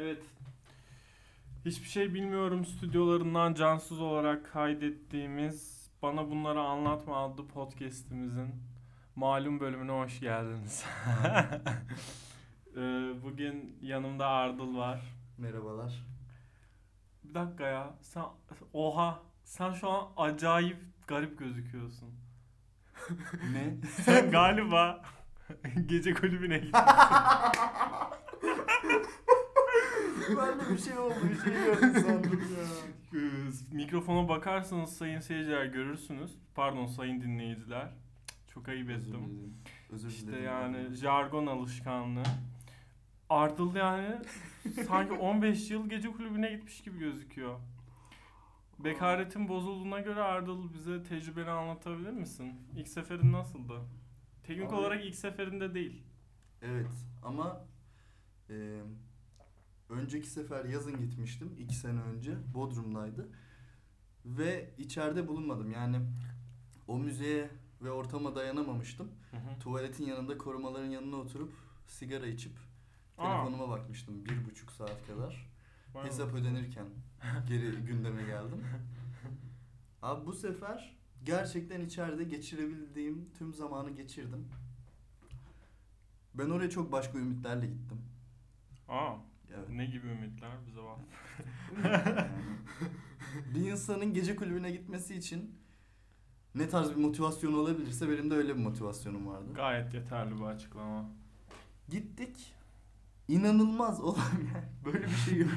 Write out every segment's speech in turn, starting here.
Evet. Hiçbir şey bilmiyorum stüdyolarından cansız olarak kaydettiğimiz Bana Bunları Anlatma adlı podcast'imizin malum bölümüne hoş geldiniz. Ee, Bugün yanımda Ardıl var. Merhabalar. Bir dakika ya. Sen oha sen şu an acayip garip gözüküyorsun. Ne? Sen galiba gece kulübüne gittin. Ben de bir şey oldu, bir şey gördüm sandım ya. Mikrofona bakarsanız sayın seyirciler görürsünüz. Pardon sayın dinleyiciler. Çok ayıp Özür ettim. dilerim. Özür İşte dilerim. yani jargon alışkanlığı. Ardıl yani sanki 15 yıl gece kulübüne gitmiş gibi gözüküyor. Bekaretin bozulduğuna göre Ardıl bize tecrübeni anlatabilir misin? İlk seferin nasıldı? Teknik Abi- olarak ilk seferinde değil. Evet ama e, önceki sefer yazın gitmiştim. iki sene önce. Bodrum'daydı. Ve içeride bulunmadım. Yani o müziğe ve ortama dayanamamıştım. Hı hı. Tuvaletin yanında korumaların yanına oturup sigara içip Aa. telefonuma bakmıştım bir buçuk saat kadar. Vay. Hesap ödenirken geri gündeme geldim. Abi bu sefer gerçekten içeride geçirebildiğim tüm zamanı geçirdim. Ben oraya çok başka ümitlerle gittim. Aa. Ne gibi ümitler bize var? Bir insanın gece kulübüne gitmesi için ne tarz bir motivasyon olabilirse benim de öyle bir motivasyonum vardı. Gayet yeterli bir açıklama. Gittik. İnanılmaz olan yani böyle bir şey yok.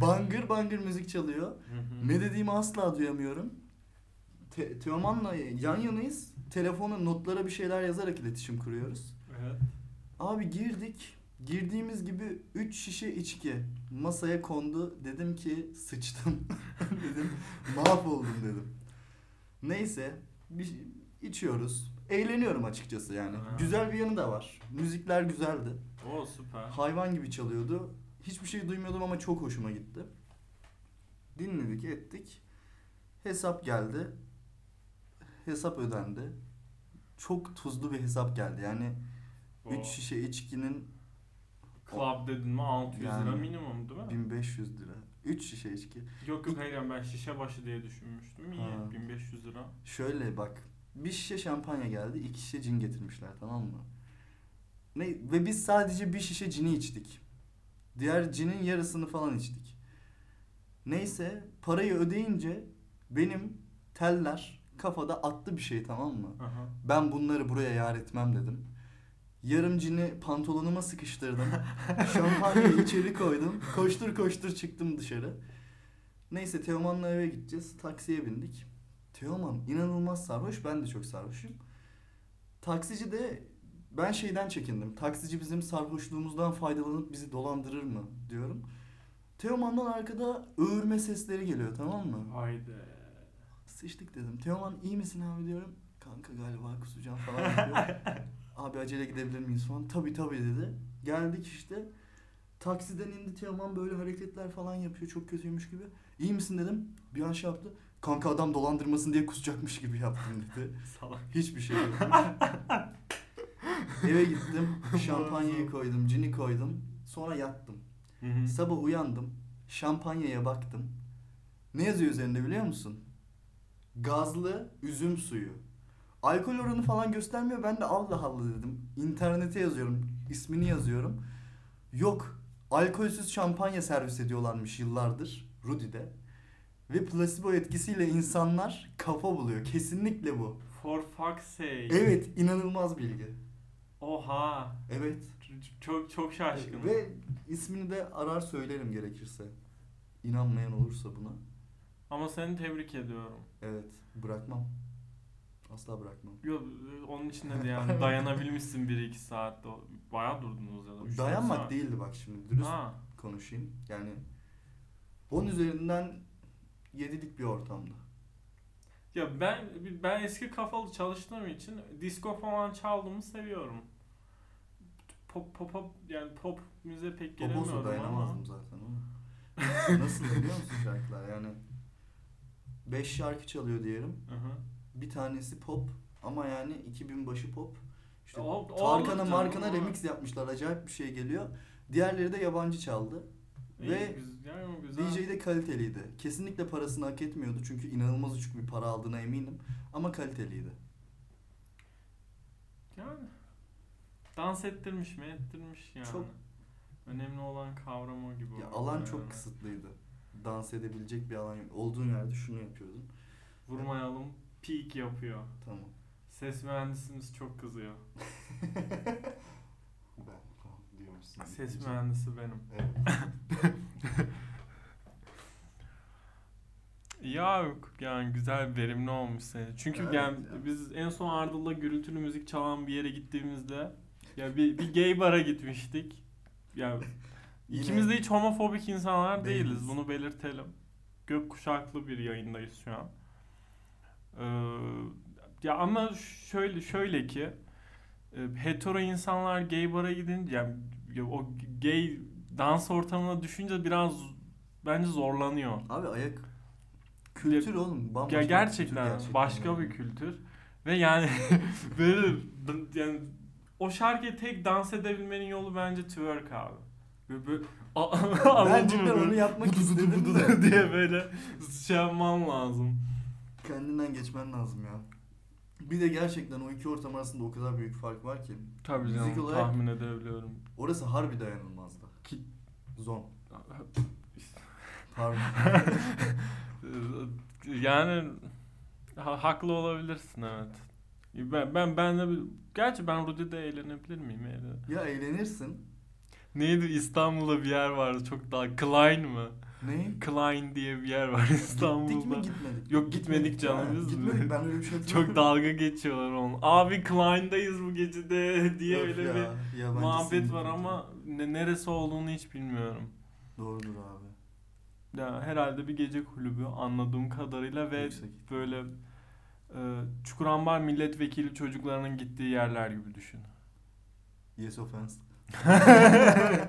bangır bangır müzik çalıyor. Ne dediğimi asla duyamıyorum. Te- Teoman'la yan yanayız. Telefona notlara bir şeyler yazarak iletişim kuruyoruz. Evet. Abi girdik. Girdiğimiz gibi 3 şişe içki masaya kondu. Dedim ki sıçtım. dedim mahvoldum dedim. Neyse bir içiyoruz. Eğleniyorum açıkçası yani. Aha. Güzel bir yanı da var. Müzikler güzeldi. O süper. Hayvan gibi çalıyordu. Hiçbir şey duymuyordum ama çok hoşuma gitti. Dinledik, ettik. Hesap geldi. Hesap ödendi. Çok tuzlu bir hesap geldi. Yani O 3 şişe içkinin Club dedin mi 600 lira Yani minimum değil mi? 1500 lira. 3 şişe içki. Yok yok hayır yani ben şişe başı diye düşünmüştüm. İyi Ha. 1500 lira. Şöyle bak. Bir şişe şampanya geldi. iki şişe cin getirmişler tamam mı? Ne, ve biz sadece bir şişe cini içtik. Diğer cinin yarısını falan içtik. Neyse parayı ödeyince benim teller kafada attı bir şey tamam mı? Aha. Ben bunları buraya yar etmem dedim. Yarım cini pantolonuma sıkıştırdım. Şampanyayı içeri koydum. Koştur koştur çıktım dışarı. Neyse Teoman'la eve gideceğiz. Taksiye bindik. Teoman inanılmaz sarhoş. Ben de çok sarhoşum. Taksici de ben şeyden çekindim. Taksici bizim sarhoşluğumuzdan faydalanıp bizi dolandırır mı diyorum. Teoman'dan arkada öğürme sesleri geliyor tamam mı? Haydi. Sıçtık dedim. Teoman iyi misin abi diyorum. Kanka galiba kusacağım falan yapıyor. abi acele gidebilir miyiz falan. Tabii tabii dedi. Geldik işte. Taksiden indi Teoman böyle hareketler falan yapıyor. Çok kötüymüş gibi. İyi misin dedim. Bir an şey yaptı. Kanka adam dolandırmasın diye kusacakmış gibi yaptım dedi. Salak. Hiçbir şey yok. Eve gittim. Şampanyayı koydum. Cini koydum. Sonra yattım. Hı hı. Sabah uyandım. Şampanyaya baktım. Ne yazıyor üzerinde biliyor musun? Gazlı üzüm suyu. Alkol oranı falan göstermiyor. Ben de Allah Allah dedim. İnternete yazıyorum. ismini yazıyorum. Yok. Alkolsüz şampanya servis ediyorlarmış yıllardır. Rudy'de. Ve placebo etkisiyle insanlar kafa buluyor. Kesinlikle bu. For fuck's sake. Evet inanılmaz bilgi. Oha. Evet. Çok çok şaşkınım. Ve ismini de arar söylerim gerekirse. İnanmayan olursa buna. Ama seni tebrik ediyorum. Evet, bırakmam. Asla bırakmam. Yok onun için de yani dayanabilmişsin 1-2 saatte. Bayağı durdunuz ya da. Dayanmak saat. değildi bak şimdi, dürüst Ha. konuşayım. Yani 10 üzerinden 7'lik bir ortamda. Ya ben ben eski kafalı çalıştığım için disco falan çaldığımı seviyorum. Pop pop pop yani pop müziğe pek Poposu gelemiyorum ama. dayanamazdım zaten ama. Nasıl biliyor musun şarkılar yani? 5 şarkı çalıyor diyelim. Hı hı. Bir tanesi pop ama yani 2000 başı pop. İşte O- o Tarkan'a Markan'a ama- remix yapmışlar. Acayip bir şey geliyor. Diğerleri de yabancı çaldı. İyi, Ve güz- yani güzel. DJ de kaliteliydi. Kesinlikle parasını hak etmiyordu çünkü inanılmaz uçuk bir para aldığına eminim. Ama kaliteliydi. Yani dans ettirmiş mi? Ettirmiş yani. Çok- Önemli olan kavram o gibi. Ya alan yani. çok kısıtlıydı. Dans edebilecek bir alan yok. Olduğun yerde şunu yapıyordun. Vurmayalım. Peak yapıyor. Tamam. Ses mühendisimiz çok kızıyor. Ben tamam diyormuşsun. Ses mühendisi benim. Evet. Ya yok yani güzel verimli olmuş seni. Çünkü Evet yani ya. biz en son Ardıl'da gürültülü müzik çalan bir yere gittiğimizde ya bir, bir gay bara gitmiştik. Ya ikimiz de hiç homofobik insanlar değiliz. Değiliz. Bunu belirtelim. Gök kuşaklı bir yayındayız şu an. Ee, ya ama şöyle şöyle ki e, hetero insanlar gay bara gidince yani ya o gay dans ortamına düşünce biraz bence zorlanıyor. Abi ayak kültür oğlum. Bambaşka Ya gerçekten, kültür başka yani. bir kültür ve yani böyle yani o şarkıya tek dans edebilmenin yolu bence twerk abi. Böyle, böyle a- Ben cidden onu yapmak istedim de. diye böyle şey yapman lazım. Kendinden geçmen lazım ya. Bir de gerçekten o iki ortam arasında o kadar büyük fark var ki. Tabii Müzik canım olarak- tahmin edebiliyorum. Orası harbi dayanılmazdı. Ki- Zon. Pardon. yani ha- haklı olabilirsin evet. Ben ben ben de gerçi ben Rudy'de eğlenebilir miyim? Eğlen- ya eğlenirsin. Neydi İstanbul'da bir yer vardı çok daha Klein mı? Ne? Klein diye bir yer var İstanbul'da. Gittik mi gitmedik? Yok, gitmedik canım biz. Gitmedik ben öyle bir şey. Çok dalga geçiyorlar onu. Abi Klein'dayız bu gecede diye Yok öyle ya, bir muhabbet var ama ne, neresi olduğunu hiç bilmiyorum. Doğrudur abi. Ya herhalde bir gece kulübü anladığım kadarıyla ve Yüksek. böyle e, Çukurambar milletvekili çocuklarının gittiği yerler gibi düşün. Yes offense.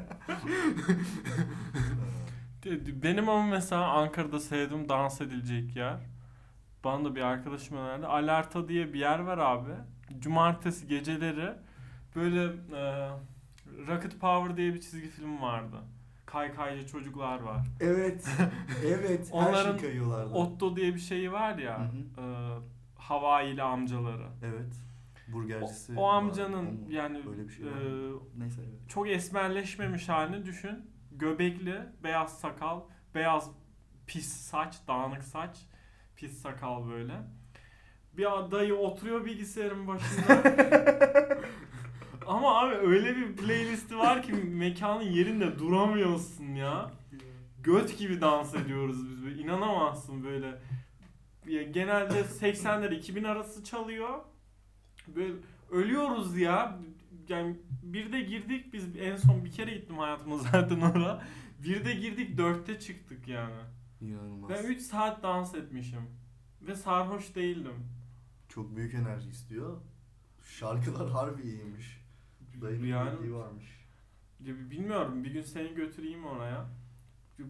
Benim ama mesela Ankara'da sevdiğim dans edilecek yer. Bana da bir arkadaşım önerdi. Alerta diye bir yer var abi. Cumartesi geceleri böyle e, Rocket Power diye bir çizgi film vardı. Kaykaycı çocuklar var. evet. Evet. Her Onların şey kayıyorlardı. Otto diye bir şeyi var ya. Hı E, Havaili amcaları. Evet. O, Burgercisi. o var, amcanın o mu? yani Öyle bir şey e, var. Neyse evet. çok esmerleşmemiş halini düşün. Göbekli, beyaz sakal, beyaz pis saç, dağınık saç, pis sakal böyle. Bir dayı oturuyor bilgisayarın başında. Ama abi öyle bir playlisti var ki mekanın yerinde duramıyorsun ya. Göt gibi dans ediyoruz biz böyle. İnanamazsın böyle. Ya genelde 80'ler 2000 arası çalıyor. Böyle ölüyoruz ya. Yani bir de girdik biz en son bir kere gittim hayatımda zaten oraya. Bir de girdik dörtte çıktık yani. İnanılmaz. Ben 3 saat dans etmişim. Ve sarhoş değildim. Çok büyük enerji istiyor. Şarkılar harbi iyiymiş. Dayının Yani- varmış. Bilmiyorum bir gün seni götüreyim oraya.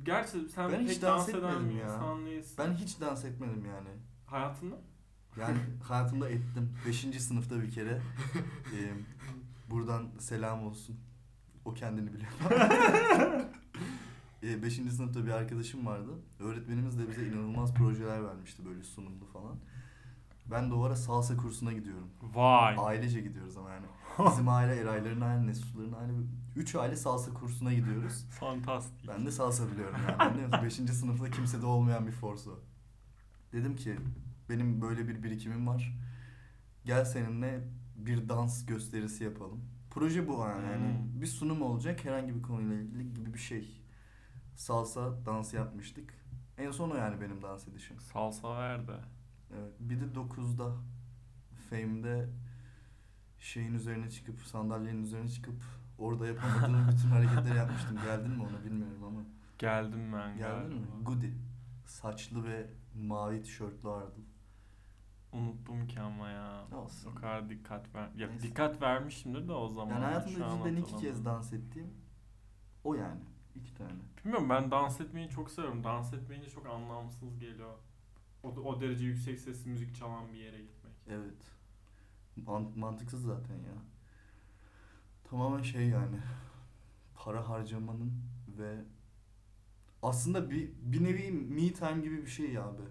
Gerçi sen Ben hiç pek dans dans eden bir ya. insan değilsin. Ben hiç dans etmedim yani. Hayatında? Yani hayatımda ettim. Beşinci sınıfta bir kere. buradan selam olsun. O kendini biliyor. Ee, beşinci sınıfta bir arkadaşım vardı. Öğretmenimiz de bize inanılmaz projeler vermişti böyle sunumlu falan. Ben de o ara salsa kursuna gidiyorum. Vay. Ailece gidiyoruz ama yani. Bizim aile Erayların aile, Nesutların aile. Üç aile salsa kursuna gidiyoruz. Fantastik. Ben de salsa biliyorum yani. Anlıyor? Beşinci sınıfta kimsede olmayan bir force o. Dedim ki benim böyle bir birikimim var. Gel seninle bir dans gösterisi yapalım. Proje bu yani. yani Hmm. bir sunum olacak herhangi bir konuyla ilgili gibi bir şey. Salsa dans yapmıştık. En son o yani benim dans edişim. Salsa ver de. Evet. Bir de 9'da Fame'de şeyin üzerine çıkıp sandalyenin üzerine çıkıp orada yapamadığım bütün hareketleri yapmıştım. Geldin mi ona bilmiyorum ama. Geldim ben Geldin mi? galiba. Goody. Saçlı ve mavi tişörtlü Ardıl. Unuttum ki ama ya. Olsun. O kadar dikkat ver. Ya Neyse. dikkat vermişimdir de o zaman. Yani hayatımda cidden iki kez dans ettiğim o yani. iki tane. Bilmiyorum ben dans etmeyi çok seviyorum. Dans etmeyince çok anlamsız geliyor. O, o derece yüksek sesli müzik çalan bir yere gitmek. Evet. Man- mantıksız zaten ya. Tamamen şey yani. Para harcamanın ve aslında bir, bir nevi me time gibi bir şey abi.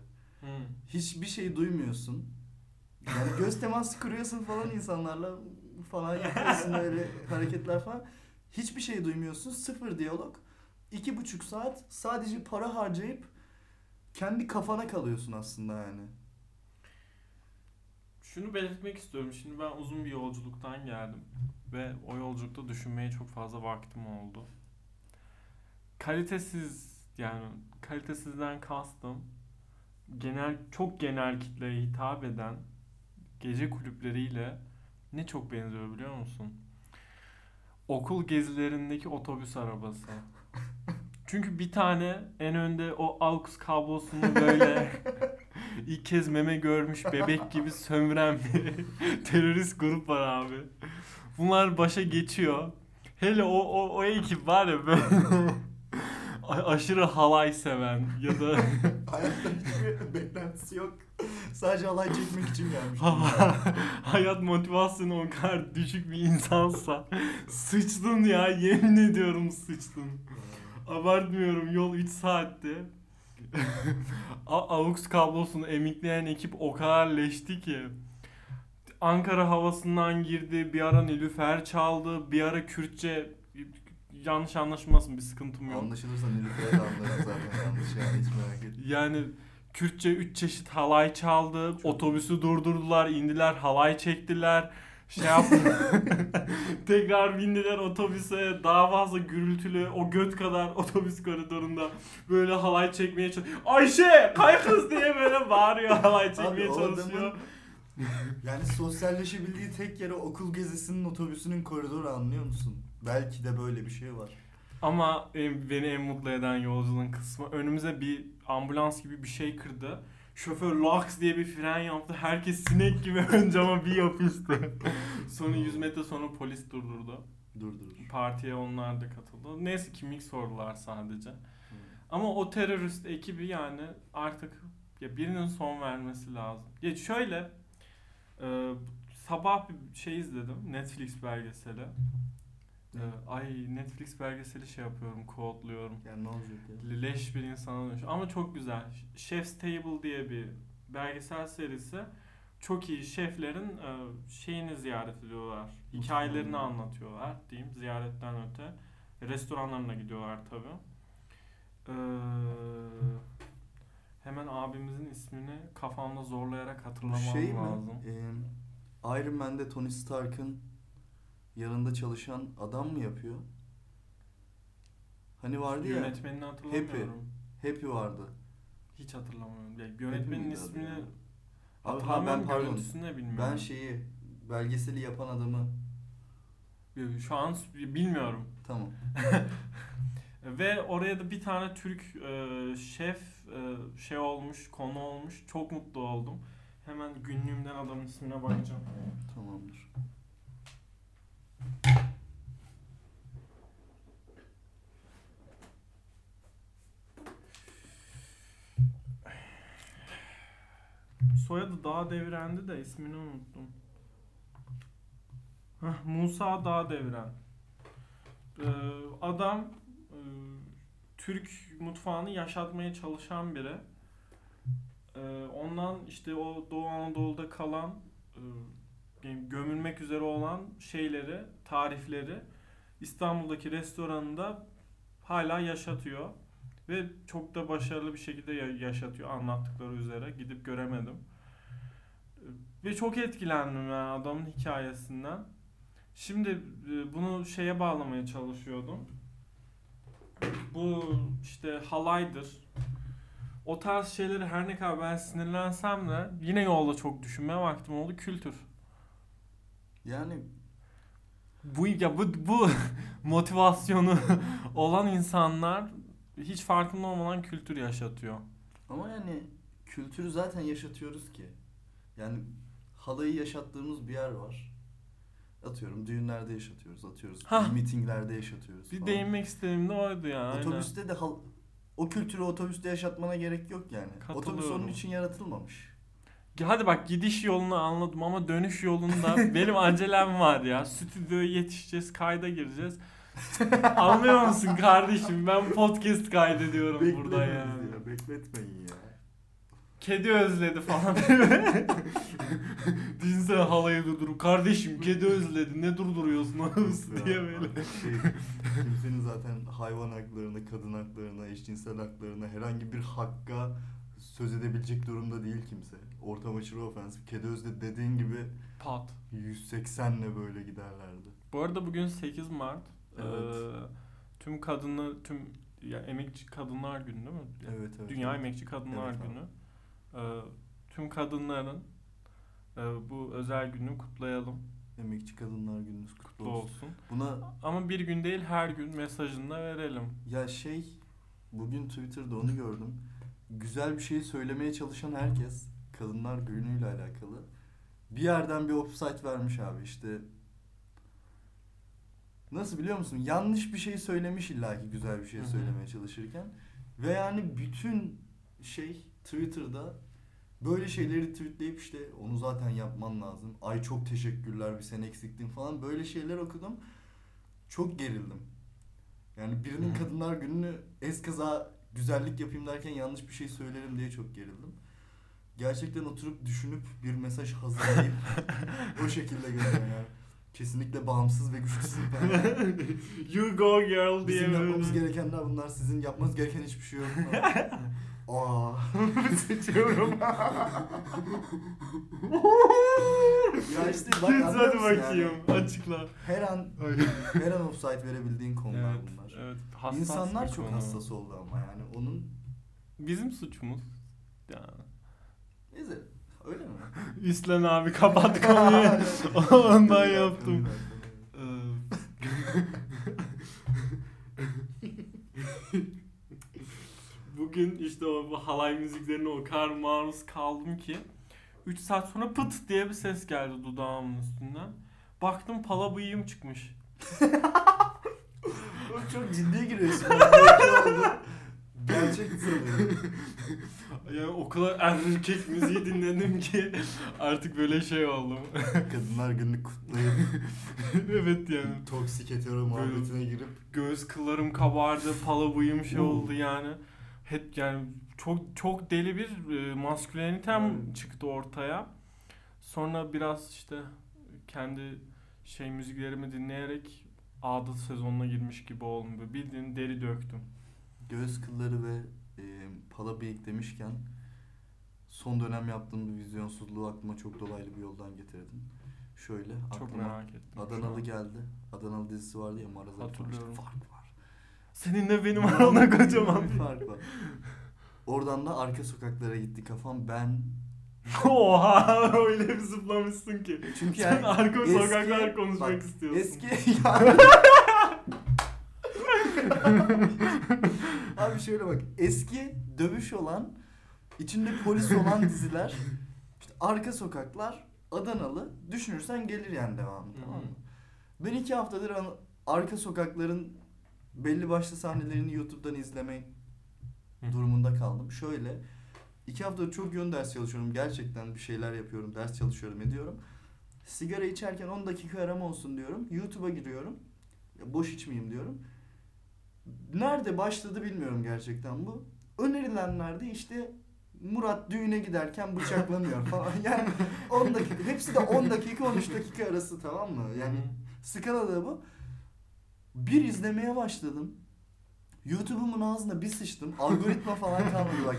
Hı. Hiçbir şey duymuyorsun. Yani göz teması kuruyorsun falan insanlarla falan yapıyorsun öyle hareketler falan. Hiçbir şey duymuyorsun. Sıfır diyalog. İki buçuk saat sadece para harcayıp kendi kafana kalıyorsun aslında yani. Şunu belirtmek istiyorum. Şimdi ben uzun bir yolculuktan geldim ve o yolculukta düşünmeye çok fazla vaktim oldu. Kalitesiz yani kalitesizden kastım genel çok genel kitleye hitap eden gece kulüpleriyle ne çok benziyor biliyor musun? Okul gezilerindeki otobüs arabası. Çünkü bir tane en önde o AUX kablosunu böyle ilk kez meme görmüş bebek gibi sömüren bir terörist grup var abi. Bunlar başa geçiyor. Hele o o, o ekip var ya böyle aşırı halay seven ya da Hayatta hiçbir beklentisi yok. Sadece alay çekmek için gelmiş. hayat motivasyonu o kadar düşük bir insansa sıçtın ya yemin ediyorum sıçtın. Abartmıyorum yol 3 saatti. A- AUX kablosunu emikleyen ekip o kadar leşti ki. Ankara havasından girdi, bir ara Nilüfer çaldı, bir ara Kürtçe yanlış anlaşılmasın bir sıkıntım yok. Anlaşılırsa Nilüfer'e de anlarım zaten yanlış yani hiç merak etme. Yani Kürtçe 3 çeşit halay çaldı. Otobüsü durdurdular, indiler, halay çektiler. Şey yaptı. Tekrar bindiler otobüse. Daha fazla gürültülü o göt kadar otobüs koridorunda böyle halay çekmeye çalışıyor. Ayşe kay kız diye böyle bağırıyor halay çekmeye Abi çalışıyor. adamın yani sosyalleşebildiği tek yere okul gezisinin otobüsünün koridoru anlıyor musun? Belki de böyle bir şey var. Ama en- beni en mutlu eden yolculuğun kısmı önümüze bir ambulans gibi bir şey kırdı. Şoför laks diye bir fren yaptı. Herkes sinek gibi ön cama bir yapıştı. sonra 100 metre sonra polis durdurdu. Dur dur. Partiye onlar da katıldı. Neyse kimlik sordular sadece. Ama o terörist ekibi yani artık ya birinin son vermesi lazım. Ya şöyle e, sabah bir şey izledim. Netflix belgeseli. E, ay Netflix belgeseli şey yapıyorum, kodluyorum. Yani ne olacak ya? Leş bir insana dönüş. Ama çok güzel. Chef's Table diye bir belgesel serisi. Çok iyi şeflerin e, şeyini ziyaret ediyorlar. Hikayelerini anlatıyorlar diyeyim ziyaretten öte. Restoranlarına gidiyorlar tabi. hemen abimizin ismini kafamda zorlayarak Bu hatırlamam şey mi? lazım. Ee, Iron Man'de Tony Stark'ın yanında çalışan adam mı yapıyor? Hani vardı ya. Yönetmenini hatırlamıyorum. Happy vardı. Hiç hatırlamıyorum. Ya, yönetmenin ismini ya? Abi ha, ben pardon. bilmiyorum. Ben şeyi belgeseli yapan adamı Şu an bilmiyorum. tamam. Ve oraya da bir tane Türk e, şef e, şey olmuş, konu olmuş. Çok mutlu oldum. Hemen günlüğümden adamın ismine bakacağım. Tamamdır. Soyadı Dağ Devren'di de ismini unuttum. Hah, Musa Dağ Devren. Ee, adam e, Türk mutfağını yaşatmaya çalışan biri. Ee, ondan işte o Doğu Anadolu'da kalan e, yani gömülmek üzere olan şeyleri, tarifleri İstanbul'daki restoranında hala yaşatıyor. Ve çok da başarılı bir şekilde ya- yaşatıyor anlattıkları üzere. Gidip göremedim. Ve çok etkilendim yani adamın hikayesinden. Şimdi e, bunu şeye bağlamaya çalışıyordum. Bu işte halaydır. O tarz şeyleri her ne kadar ben sinirlensem de yine yolda çok düşünmeye vaktim oldu. Kültür. Yani Bu ya bu bu motivasyonu olan insanlar hiç farkında olmadan kültür yaşatıyor. ama yani kültürü zaten yaşatıyoruz ki. Yani halayı yaşattığımız bir yer var. Atıyorum düğünlerde yaşatıyoruz, atıyoruz. Hah. Mitinglerde yaşatıyoruz Bir falan. değinmek istediğim de oydu ya. aynen. Otobüste de hal- o kültürü otobüste yaşatmana gerek yok yani. Otobüs onun için yaratılmamış. Hadi bak gidiş yolunu anladım ama dönüş yolunda benim acelem var ya. Stüdyoya yetişeceğiz, kayda gireceğiz. Anlıyor musun kardeşim? Ben podcast kaydediyorum burada Beklemeyin yani. ya, bekletmeyin ya. Kedi özledi falan. Düşünsene halayı durdurup kardeşim kedi özledi ne durduruyorsun Ya, diye böyle. Şey, kimsenin zaten hayvan haklarına, kadın haklarına, eşcinsel haklarına herhangi bir hakka söz edebilecek durumda değil kimse. Ortam aşırı ofensif. Kedi özde dediğin gibi Pat. 180'le böyle giderlerdi. Bu arada bugün 8 Mart. Evet. Ee, tüm kadınlar, tüm ya emekçi kadınlar günü değil mi? Evet evet. Dünya evet. Emekçi Kadınlar Evet. Günü. Ee, tüm kadınların e, bu özel günü kutlayalım. Emekçi Kadınlar Gününüz kutlu Kutlu olsun. olsun. Buna Ama bir gün değil her gün mesajını da verelim. ya şey bugün Twitter'da onu gördüm. Güzel bir şey söylemeye çalışan herkes Kadınlar Günü'yle alakalı bir yerden bir offside vermiş abi işte. Nasıl biliyor musun? Yanlış bir şey söylemiş illaki güzel bir şey söylemeye çalışırken. Ve yani bütün şey Twitter'da böyle şeyleri tweetleyip işte onu zaten yapman lazım. Ay çok teşekkürler bir sen eksiktin falan böyle şeyler okudum. Çok gerildim. Yani birinin kadınlar gününü eskaza güzellik yapayım derken yanlış bir şey söylerim diye çok gerildim. Gerçekten oturup düşünüp bir mesaj hazırlayıp o şekilde gönderen yani. Kesinlikle bağımsız ve güçlüsün. you go girl diye Bizim yapmamız gerekenler bunlar. Sizin yapmanız gereken hiçbir şey yok. Aa. Seçiyorum. ya işte bak hadi bakayım. yani? Açıkla. Her an her an offside verebildiğin konular Evet, bunlar. evet. Hassas İnsanlar çok konu. hassas oldu ama yani onun Bizim suçumuz. Yani. Neyse öyle mi? İslen abi kapat konuyu. Ondan yaptım. Ee, Bugün işte o halay müziklerine o kadar maruz kaldım ki 3 saat sonra pıt diye bir ses geldi dudağımın üstünden. Baktım pala bıyığım çıkmış. Oğlum çok ciddi giriyorsun. Gerçek sanıyorum. Yani o kadar erkek müziği dinledim ki artık böyle şey oldum. Kadınlar gününü kutlayıp evet yani. toksik hetero muhabbetine girip Göğüs kıllarım kabardı, pala bıyığım şey oldu yani. Hep yani çok çok deli bir e, maskülenitem Evet. çıktı ortaya. Sonra biraz işte kendi şey müziklerimi dinleyerek adet sezonuna girmiş gibi oldum. Bildiğin deri döktüm. Göğüs kılları ve e, pala bıyık demişken son dönem yaptığım bir vizyonsuzluğu aklıma çok dolaylı bir yoldan getirdin. Şöyle Çok aklıma merak ettim. Adanalı an. geldi. Adanalı dizisi vardı ya Maraz Hatırlıyorum. fark var. Seninle benim aramda kocaman bir fark var. Oradan da arka sokaklara gitti kafam. Ben Oha öyle bir zıplamışsın ki. çünkü Sen yani arka eski- sokaklar konuşmak bak, istiyorsun. Eski yani Abi şöyle bak eski dövüş olan içinde polis olan diziler işte arka sokaklar Adanalı düşünürsen gelir yani devamı tamam mı? Ben iki haftadır an- arka sokakların belli başlı sahnelerini YouTube'dan izlemek durumunda kaldım. Şöyle iki haftadır çok yoğun ders çalışıyorum. Gerçekten bir şeyler yapıyorum. Ders çalışıyorum ediyorum. Sigara içerken 10 dakika arama olsun diyorum. YouTube'a giriyorum. Ya boş içmeyeyim diyorum. Nerede başladı bilmiyorum gerçekten bu. Önerilenlerde işte Murat düğüne giderken bıçaklanıyor falan. Yani 10 dakika. Hepsi de 10 dakika 13 dakika arası tamam mı? Yani Skalada bu. Bir izlemeye başladım. YouTube'umun ağzına bir sıçtım. Algoritma falan kalmadı bak.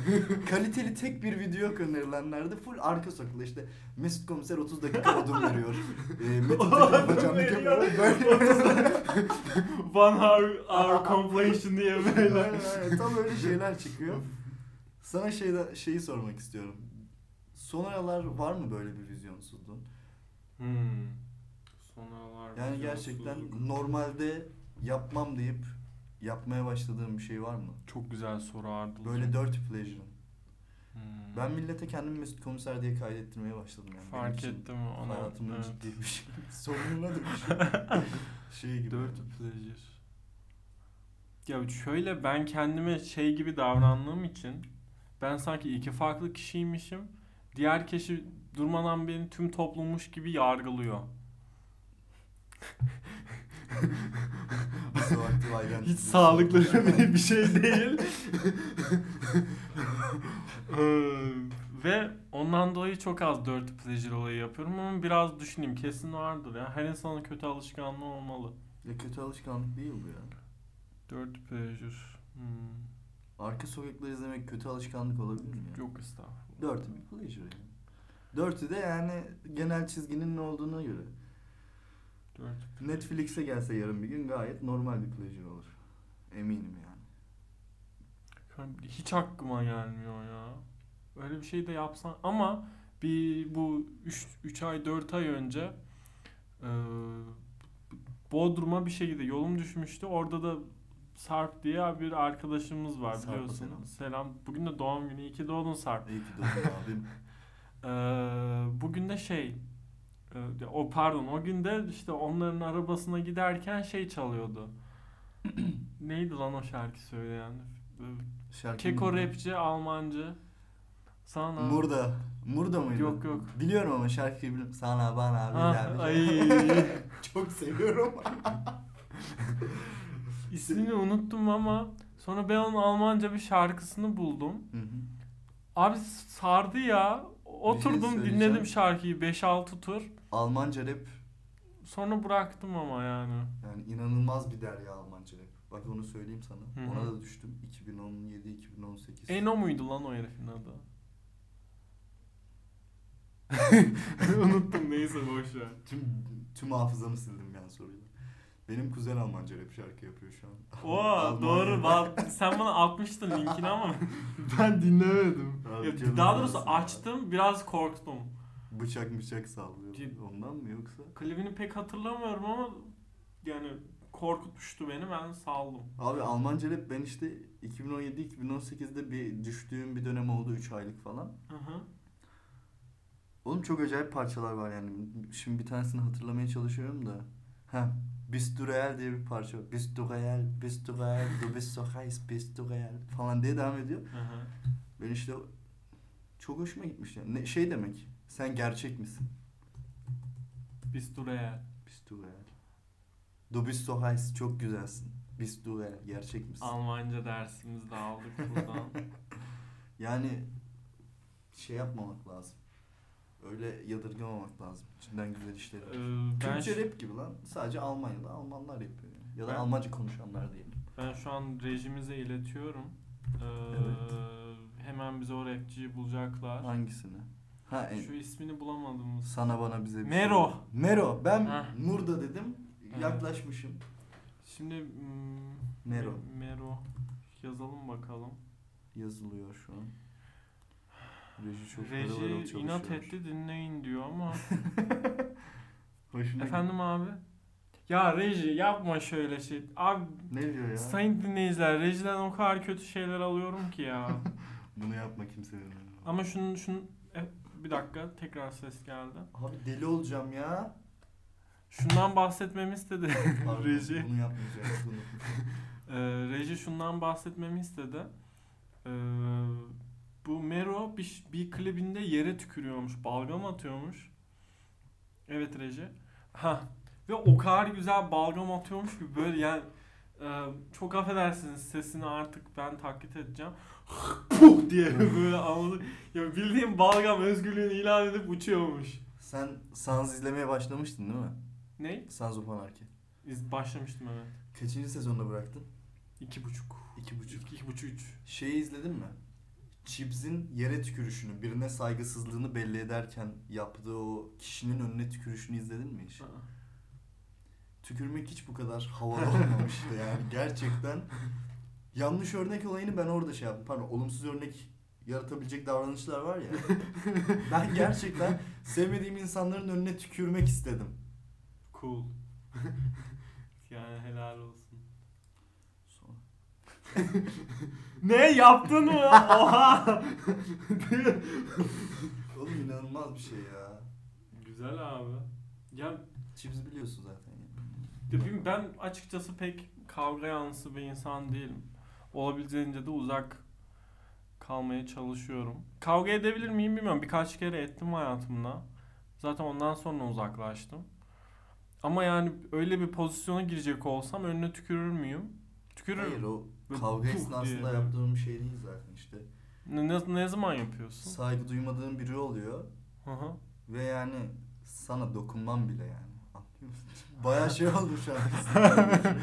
Kaliteli tek bir video yok önerilenlerde. Full arka sokaklı işte. Mesut Komiser 30 dakika odun veriyor. E, Metin Tekin Bacanlık veriyor. yapıyor. Böyle. One hour, hour completion diye böyle. Aynen, aynen. Tam öyle şeyler çıkıyor. Sana şeyde, şeyi sormak istiyorum. Son aralar var mı böyle bir vizyonsuzluğun? Hmm. Sonalar. Yani gerçekten normalde yapmam deyip yapmaya başladığım bir şey var mı? Çok güzel soru Ardıl. Böyle dirty pleasure'ın. Hmm. Ben millete kendimi Mesut Komiser diye kaydettirmeye başladım yani. Benim Fark için ettim onu. Hayatımın evet. ciddi bir şey. Sorununa dönüşüyor. şey gibi. Dirty pleasure. Ya şöyle ben kendime şey gibi davrandığım için ben sanki iki farklı kişiymişim. Diğer kişi durmadan beni tüm toplummuş gibi yargılıyor. Identity Hiç sağlıklı bir şey değil. Ee, Ve ondan dolayı çok az dirty pleasure olayı yapıyorum ama biraz düşüneyim kesin vardır ya. Her insanın kötü alışkanlığı olmalı. Ya kötü alışkanlık değil bu ya. Dirty pleasure. Hmm. Arka sokakları izlemek kötü alışkanlık olabilir mi ya? Yok estağfurullah. Dirty bir pleasure yani. Dirty de yani genel çizginin ne olduğuna göre. Netflix'e gelse yarın bir gün gayet normal bir pleasure olur. Eminim yani. Yani hiç aklıma gelmiyor ya. Öyle bir şey de yapsan ama bir bu 3 ay 4 ay önce e, Bodrum'a bir şekilde yolum düşmüştü. Orada da Sarp diye bir arkadaşımız var Sarp'a biliyorsun. selam. Selam. Bugün de doğum günü. İyi ki doğdun Sarp. İyi ki doğdun abim. Ee, bugün de şey e, o pardon o gün de işte onların arabasına giderken şey çalıyordu. Neydi lan o şarkı söyleyen? Ee, Şarkı Keko rapçi, Almancı. Sana. Murda. Murda mıydı? Yok, yok. Biliyorum ama şarkıyı biliyorum. Sana bana Ha, bir ay. Çok seviyorum. İsmini unuttum ama sonra ben onun Almanca bir şarkısını buldum. Hı hı. Abi sardı ya. Oturdum dinledim şarkıyı 5-6 tur. Almanca rap Sonra bıraktım ama yani. yani inanılmaz bir derya Almanca rap. Bak onu söyleyeyim sana. Hı hı. Ona da düştüm. 2017 2018. Eno muydu lan o herifin adı? Unuttum neyse boş ver. Tüm tüm hafızamı sildim yani soruyla. Benim kuzen Almanca rap şarkı yapıyor şu an. Oo doğru. Bak, sen bana atmıştın linkini ama ben dinlemedim. Abi Ya, daha doğrusu açtım biraz korktum. Bıçak bıçak sallıyor. Cid- Ondan mı yoksa? Klibini pek hatırlamıyorum ama yani korkutmuştu beni ben saldım. Abi Almanca rap ben işte 2017-2018'de bir düştüğüm bir dönem oldu 3 aylık falan. Hı hı. Oğlum çok acayip parçalar var yani. Şimdi bir tanesini hatırlamaya çalışıyorum da. Ha, Bist du real diye bir parça var. Bist du real, bist du bist so heiß, bist du real falan diye devam ediyor. Ben işte çok hoşuma gitmiş yani. Ne, şey demek, sen gerçek misin? Biz duraya. Bist du bist so heiß, çok güzelsin. Bist du real, gerçek misin? Almanca dersimizi de aldık buradan. Yani şey yapmamak lazım. Öyle yadırgamamak lazım. İçinden güzel işler var. Ee, ben, Türkçe ş- rap gibi lan. Sadece Almanya'da Almanlar yapıyor. yani. Ya da Ben- Almanca konuşanlar diyelim. ben şu an rejimize iletiyorum. Ee, Evet. Hemen bize o rapçiyi bulacaklar. Hangisini? Ha, en- Şu ismini bulamadım. sana bana bize bir Mero. şey. Mero. Ben Heh. Murda dedim. Evet. Yaklaşmışım. Şimdi hmm, Mero. Me- Mero yazalım bakalım. Yazılıyor şu an. Reji çok Reji inat etti dinleyin diyor ama. Hoşuna Efendim abi? Ya Reji yapma şöyle şey. Abi Ne diyor ya? sayın dinleyiciler Reji'den o kadar kötü şeyler alıyorum ki ya. Bunu yapma kimse ama şunun şunun e, bir dakika tekrar ses geldi. Abi deli olacağım ya. Şundan bahsetmemi istedi Pardon, Reji. Bunu yapmayacağız. Bunu. Ee, Reji şundan bahsetmemi istedi. Ee, bu Mero bir, bir klibinde yere tükürüyormuş, balgam atıyormuş. Evet Reji. Ha ve o kadar güzel balgam atıyormuş ki böyle yani e, çok affedersiniz sesini artık ben taklit edeceğim. Puh diye böyle anladık. Ya bildiğin balgam özgürlüğünü ilan edip uçuyormuş. Sen Sans izlemeye başlamıştın değil mi? Ne? Sans of Anarchy. İz, başlamıştım evet. Kaçıncı sezonda bıraktın? İki buçuk. İki buçuk. İki, iki buçuk üç. Şeyi izledin mi? Chips'in yere tükürüşünü, birine saygısızlığını belli ederken yaptığı o kişinin önüne tükürüşünü izledin mi hiç? Aa. Tükürmek hiç bu kadar havalı olmamıştı yani gerçekten. Yanlış örnek olayını ben orada şey yaptım. Pardon olumsuz örnek yaratabilecek davranışlar var ya. ben gerçekten sevmediğim insanların önüne tükürmek istedim. Cool. yani helal olsun. Sonra. Ne yaptın mı? Oha. Oğlum inanılmaz bir şey ya. Güzel abi. Ya Chips biliyorsun zaten. bilmiyorum, ben açıkçası pek kavga yanlısı bir insan değilim. Olabildiğince de uzak kalmaya çalışıyorum. Kavga edebilir miyim bilmiyorum. Birkaç kere ettim hayatımda. Zaten ondan sonra uzaklaştım. Ama yani öyle bir pozisyona girecek olsam önüne tükürür müyüm? Tükürürüm. Hayır o Böyle kavga puf esnasında diye. yaptığım şey değil zaten işte. Ne, ne, ne zaman yapıyorsun? Saygı duymadığın biri oluyor Hı hı. ve yani sana dokunmam bile yani. Anlıyor musun? Bayağı şey oldu şu an.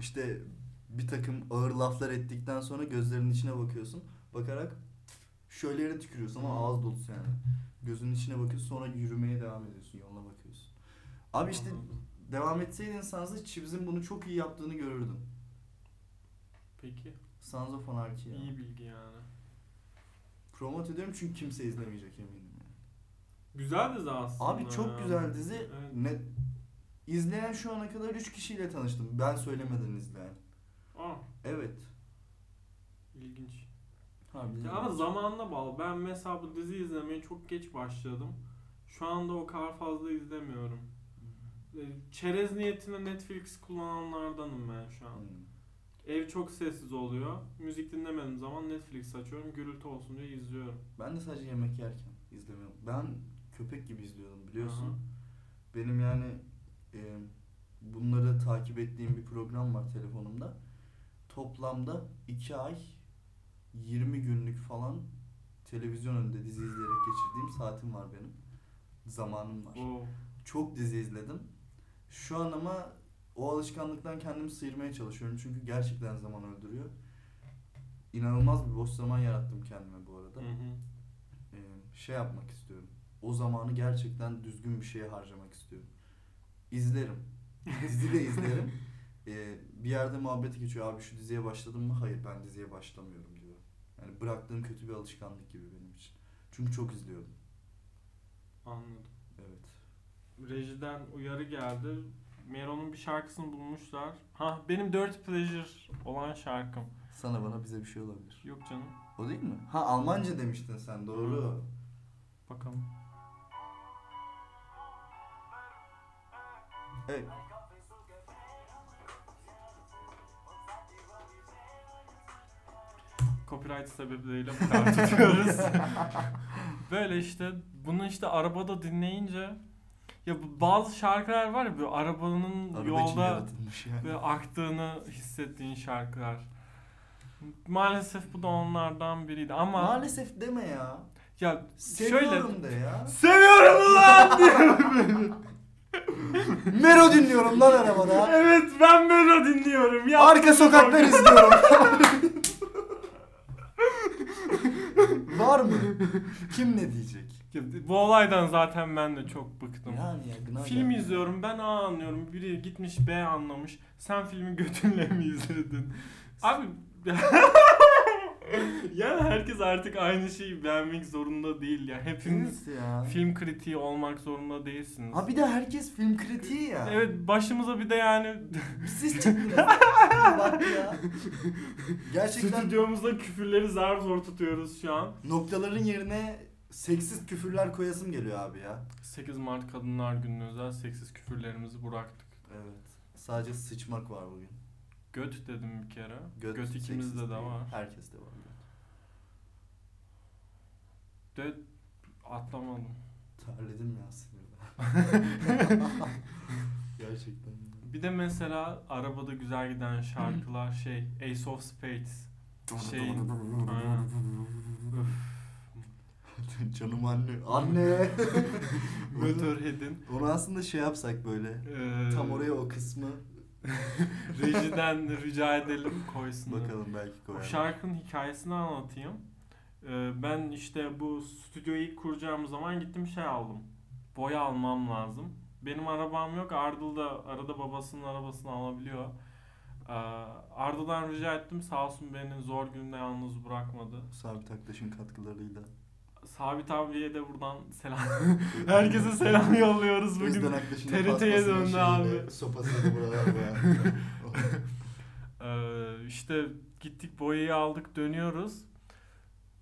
işte bir takım ağır laflar ettikten sonra gözlerinin içine bakıyorsun. Bakarak şöyle yere tükürüyorsun ama ağız dolusu yani. Gözünün içine bakıyorsun sonra yürümeye devam ediyorsun. Yoluna bakıyorsun. Abi işte devam etseydin Sansa Chibs'in bunu çok iyi yaptığını görürdün. Peki. Sons of Anarchy ya. İyi bilgi yani. Promote ediyorum çünkü kimse izlemeyecek eminim. yani. Güzel dizi aslında. Abi çok güzel dizi. Evet. Ne izleyen şu ana kadar 3 kişiyle tanıştım. Ben söylemeden izleyen. Aa, Evet. ilginç. Harbiden. Ya ama zamanla bağlı. Ben mesela bu dizi izlemeye çok geç başladım. Şu anda o kadar fazla izlemiyorum. E, Çerez niyetine Netflix kullananlardanım ben şu an. Hmm. Ev çok sessiz oluyor. Müzik dinlemediğim zaman Netflix açıyorum. Gürültü olsun diye izliyorum. Ben de sadece yemek yerken izlemiyorum. Ben köpek gibi izliyordum biliyorsun. Aha. Benim yani e, bunları takip ettiğim bir program var telefonumda. Toplamda 2 ay 20 günlük falan televizyon önünde dizi izleyerek geçirdiğim saatim var benim. Zamanım var. Oo. Çok dizi izledim. Şu an ama o alışkanlıktan kendimi sıyırmaya çalışıyorum. Çünkü gerçekten zaman öldürüyor. İnanılmaz bir boş zaman yarattım kendime bu arada. Hı hı. Ee, şey yapmak istiyorum. O zamanı gerçekten düzgün bir şeye harcamak istiyorum. İzlerim. Dizi de izlerim. Ee, bir yerde muhabbeti geçiyor. Abi şu diziye başladın mı? Hayır ben diziye başlamıyorum diyor. Yani bıraktığım kötü bir alışkanlık gibi benim için. Çünkü çok izliyorum. Anladım. Evet. Rejiden uyarı geldi. Meron'un bir şarkısını bulmuşlar. Ha benim Dirty Pleasure olan şarkım. Sana bana bize bir şey olabilir. Yok canım. O değil mi? Ha Almanca demiştin sen doğru. Bakalım. Evet. Copyright sebepleriyle bu kadar tutuyoruz. Böyle işte bunu işte arabada dinleyince ya bazı şarkılar var ya böyle arabanın Araba için yolda yaratılmış yani. böyle aktığını hissettiğin şarkılar. Maalesef bu da onlardan biriydi ama Maalesef deme ya. ya Seviyorum de ya. seviyorum lan diyorum. Mero dinliyorum lan arabada. evet ben Melo dinliyorum. Ya Arka sokaklar izliyorum. Var mı? Kim ne diyecek? Bu olaydan zaten ben de çok bıktım. Yani ya Film geldi. izliyorum ben A anlıyorum. Biri gitmiş B anlamış. Sen filmi götünle mi izledin? Abi yani herkes artık aynı şeyi beğenmek zorunda değil ya. Hepiniz ya. film kritiği olmak zorunda değilsiniz. Ha bir de herkes film kritiği ya. Evet başımıza bir de yani Siz çıktınız. Bak ya. Gerçekten stüdyomuzda küfürleri zar zor tutuyoruz şu an. noktaların yerine seksiz küfürler koyasım geliyor abi ya. 8 Mart Kadınlar Günü'ne özel seksiz küfürlerimizi bıraktık. Evet. Sadece sıçmak var bugün. Göt dedim bir kere. Göt, Göt, ikimizde seksiz de değil. var. Herkeste var. De atlamadım. Terledim ya sinirden. Gerçekten. Bir de mesela arabada güzel giden şarkılar şey Ace of Spades. Şey, aynen. Canım anne. Anne. Motorhead'in Onu aslında şey yapsak böyle. eee, Tam oraya o kısmı rejiden rica edelim koysunlar. bakalım belki O koyar. şarkının hikayesini anlatayım. Ee, ben işte bu stüdyoyu ilk kuracağım zaman gittim şey aldım. Boya almam lazım. Benim arabam yok. Ardıl da arada babasının arabasını alabiliyor. Ee, Ardıl'dan rica ettim. Sağ olsun beni zor günde yalnız bırakmadı. Sabit Aktaş'ın katkılarıyla. Sabit abiye de buradan selam. Herkese selam yolluyoruz bugün. TRT'ye döndü abi. Sopasını buralarda. ee, işte gittik boyayı aldık dönüyoruz.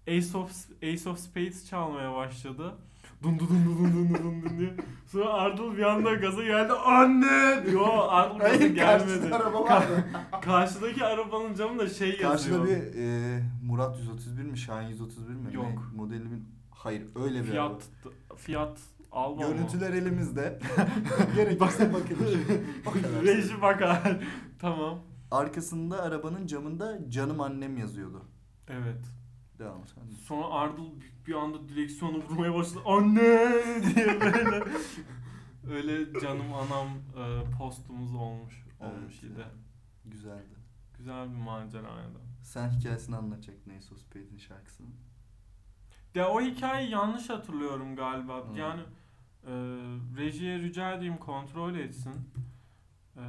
Ace of, Ace of Spades çalmaya başladı. Dun dun dun dun dun dun dun diye. Sonra Ardıl bir anda gaza geldi. Anne! Yo Ardıl gaza Hayır, gelmedi. Araba vardı. Karşıdaki arabanın camında şey Karşıda yazıyor. Karşıda bir e, Murat 131 mi? Şahin 131 mi? Yok. Ne? Modeli bir Hayır öyle bir araba. Fiyat fiyat alma Görüntüler elimizde. Gerekirse bakılır. Kadar. Reji bakar. tamam. Arkasında arabanın camında canım annem yazıyordu. Evet. Devam sen. Sonra Ardıl bir- bir anda direksiyonu vurmaya başladı. Anne diye böyle. Öyle canım anam e, postumuz olmuş olmuş Evet idi. Güzeldi. Güzel bir maceraydı. Sen hikayesini anlatacak neyse o Spade'in şarkısını. Ya o hikayeyi yanlış hatırlıyorum galiba. Hı. Yani e, rejiye rica edeyim kontrol etsin. E,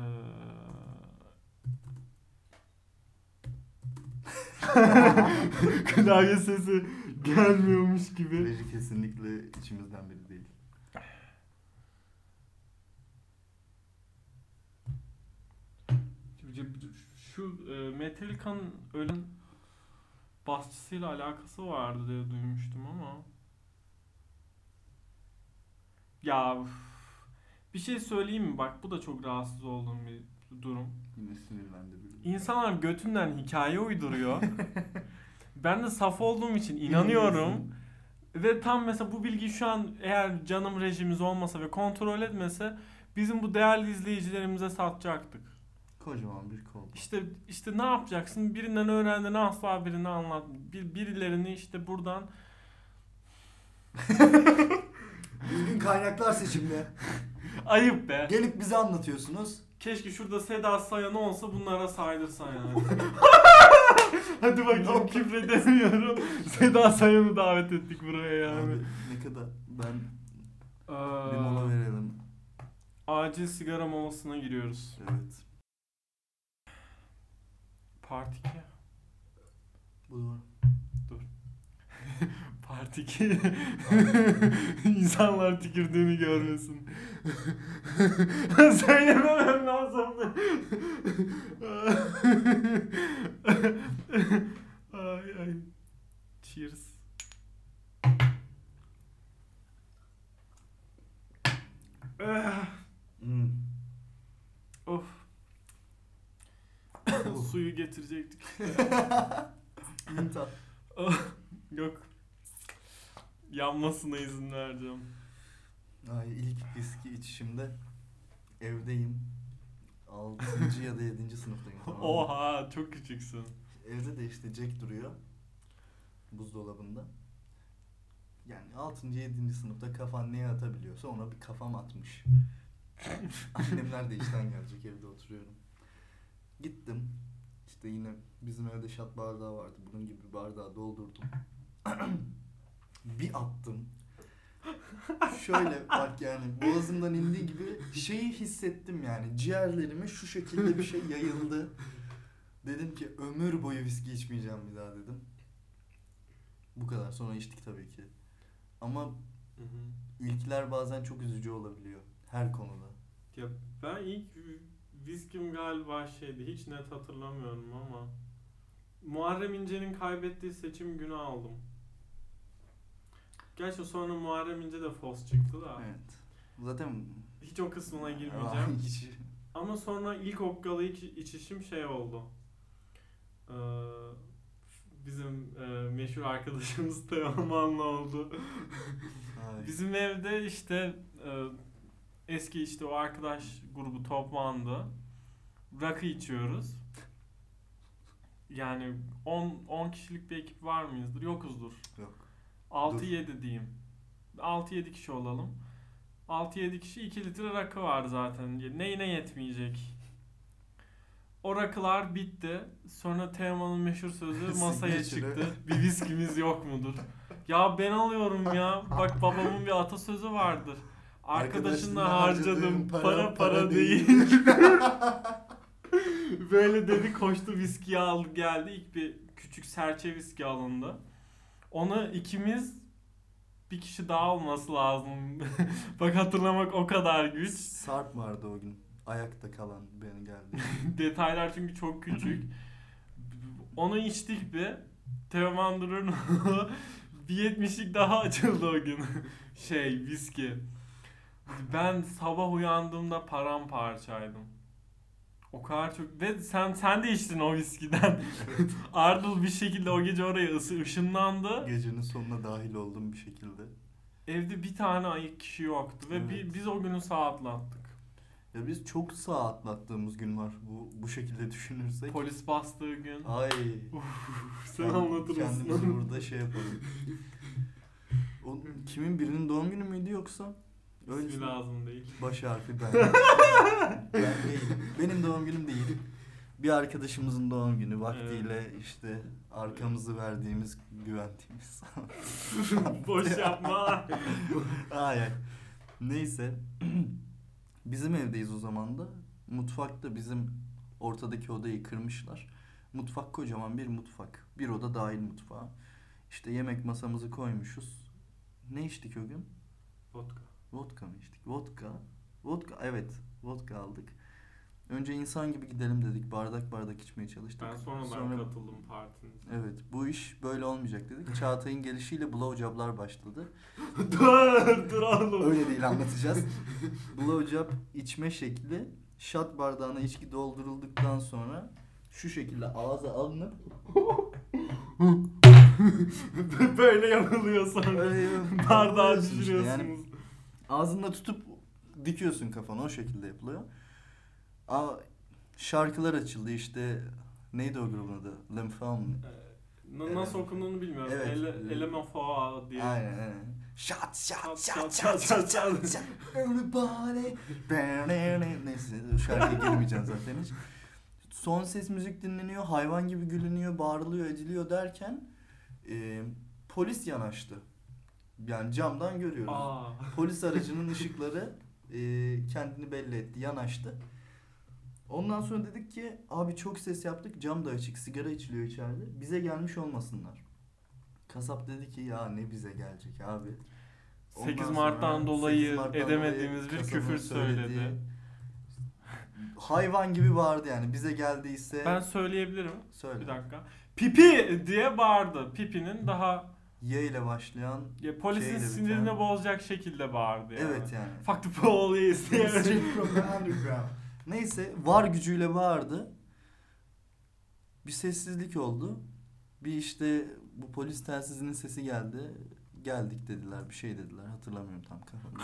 Klavye sesi gelmiyormuş gibi. Reji kesinlikle içimizden biri değil. Şu e, Metallica'nın ölen basçısıyla alakası vardı diye duymuştum ama. Ya üf. bir şey söyleyeyim mi? Bak bu da çok rahatsız olduğum bir durum. Yine sinirlendi biri. İnsanlar götünden hikaye uyduruyor. ben de saf olduğum için inanıyorum. Ve tam mesela bu bilgi şu an eğer canım rejimiz olmasa ve kontrol etmese bizim bu değerli izleyicilerimize satacaktık. Kocaman bir kol. İşte işte ne yapacaksın? Birinden öğrendiğini asla birine anlat. Bir, birilerini işte buradan Düzgün kaynaklar seçimde. ayıp be. Gelip bize anlatıyorsunuz. Keşke şurada Seda Sayan olsa bunlara saydırsan yani. Hadi bakayım küfredemiyorum. Seda Sayan'ı davet ettik buraya yani. Abi ne kadar ben Ee, bir mola verelim. acil sigara molasına giriyoruz. Evet. Part 2. Bu doğru. Part 2. İnsanlar tükürdüğünü görmesin. Söylememem lazımdı. ay ay. Cheers. Hmm. of. Suyu getirecektik. İnta. Yok. Yanmasına izin vereceğim. Ay ilk viski içişimde evdeyim. 6. ya da 7. sınıftayım tamam mı? Oha çok küçüksün. Evde de işte Jack duruyor. Buzdolabında. Yani 6. 7. sınıfta kafan neye atabiliyorsa ona bir kafam atmış. Annemler de işten gelecek evde oturuyorum. Gittim. İşte yine bizim evde şat bardağı vardı. Bunun gibi bir bardağı doldurdum. bir attım. Şöyle bak yani boğazımdan indiği gibi şeyi hissettim yani. Ciğerlerime şu şekilde bir şey yayıldı. Dedim ki ömür boyu viski içmeyeceğim bir daha dedim. Bu kadar. Sonra içtik tabii ki. Ama ilkler bazen çok üzücü olabiliyor. Her konuda. Ya ben ilk viskim galiba şeydi hiç net hatırlamıyorum ama Muharrem İnce'nin kaybettiği seçim günü aldım. Gerçi sonra Muharrem İnce de fos çıktı da. Evet. Zaten Hiç o kısmına girmeyeceğim. Hiç. Ama sonra ilk okkalı iç, içişim şey oldu. Ee, bizim e, meşhur arkadaşımız Teoman'la oldu. Bizim evde işte e, eski işte o arkadaş grubu toplandı. Rakı içiyoruz. Yani 10 10 kişilik bir ekip var mıyızdır? Yokuzdur. Yok. 6-7 diyeyim. 6-7 kişi olalım. 6-7 kişi 2 litre rakı var zaten. Neyine yetmeyecek? O rakılar bitti. Sonra Teoman'ın meşhur sözü masaya çıktı. Bir viskimiz yok mudur? Ya ben alıyorum ya. Bak babamın bir atasözü vardır. Arkadaşınla harcadım para para değil. Böyle dedi koştu viskiyi aldı geldi. İlk bir küçük serçe viski alındı. Onu ikimiz bir kişi daha olması lazım. Bak hatırlamak o kadar güç. Sarp vardı o gün. Ayakta kalan beni geldi. Detaylar çünkü çok küçük. Onu içtik bir. Teoman Durur'un bir yetmişlik daha açıldı o gün. şey viski. Ben sabah uyandığımda paramparçaydım. O kadar çok ve sen sen de içtin o viskiden. Ardıl bir şekilde o gece oraya ısı ışınlandı. Gecenin sonuna dahil oldum bir şekilde. Evde bir tane ayık kişi yoktu ve Evet. biz o günü sağ atlattık. Ya biz çok sağ atlattığımız gün var bu bu şekilde düşünürsek. Polis bastığı gün. Ay. Sen Kend- anlatır Kendimizi mısın? burada şey yapalım. O, kimin birinin doğum günü müydü yoksa? Öyle İsmi lazım değil. Baş harfi ben. ben değilim. Benim doğum günüm değil. Bir arkadaşımızın doğum günü vaktiyle işte arkamızı verdiğimiz, güvendiğimiz. Boş yapma. ay ay. Neyse. bizim evdeyiz o zaman da. Mutfakta bizim ortadaki odayı kırmışlar. Mutfak kocaman bir mutfak. Bir oda dahil mutfağa. İşte yemek masamızı koymuşuz. Ne içtik o gün? Vodka. Vodka mı içtik? Vodka. Vodka evet. Vodka aldık. Önce insan gibi gidelim dedik. Bardak bardak içmeye çalıştık. Ben sonradan Sonra- katıldım partinize. Evet bu iş böyle olmayacak dedik. Çağatay'ın gelişiyle blowjoblar başladı. dur dur oğlum. Öyle değil anlatacağız. Blowjob içme şekli şat bardağına içki doldurulduktan sonra şu şekilde ağza alınıp Böyle yapılıyor sonra. öyle Bardağı düşürüyorsunuz. Yani ağzında tutup dikiyorsun kafanı o şekilde yapılıyor. Aa, şarkılar açıldı işte neydi o grubun adı? Lymphom. Ee, na- Nasıl okunduğunu bilmiyorum. Evet. Ele, Elemenfoa diye. Aynen aynen. Shot, shot shot, shot shot. shot shot Everybody Neyse şarkıya girmeyeceğim zaten hiç. Son ses müzik dinleniyor, hayvan gibi gülünüyor, bağırılıyor, ediliyor derken e, polis yanaştı. Yani camdan görüyoruz. Aa. Polis aracının ışıkları e, kendini belli etti, yanaştı. Ondan sonra dedik ki abi çok ses yaptık, cam da açık, sigara içiliyor içeride. Bize gelmiş olmasınlar. Kasap dedi ki ya ne bize gelecek abi. 8 Ondan Mart'tan sonra dolayı 8 Mart'tan edemediğimiz dolayı bir küfür söylediği- söyledi. Hayvan gibi bağırdı yani bize geldiyse Ben söyleyebilirim. söyle. Bir dakika. Pipi diye bağırdı. Pipinin daha Y ile başlayan ya, polisin sinirini biten. bozacak şekilde bağırdı yani. evet yani. Fuck the police diye. Neyse var gücüyle bağırdı. Bir sessizlik oldu. Bir işte bu polis telsizinin sesi geldi. Geldik dediler bir şey dediler hatırlamıyorum tam kafamda.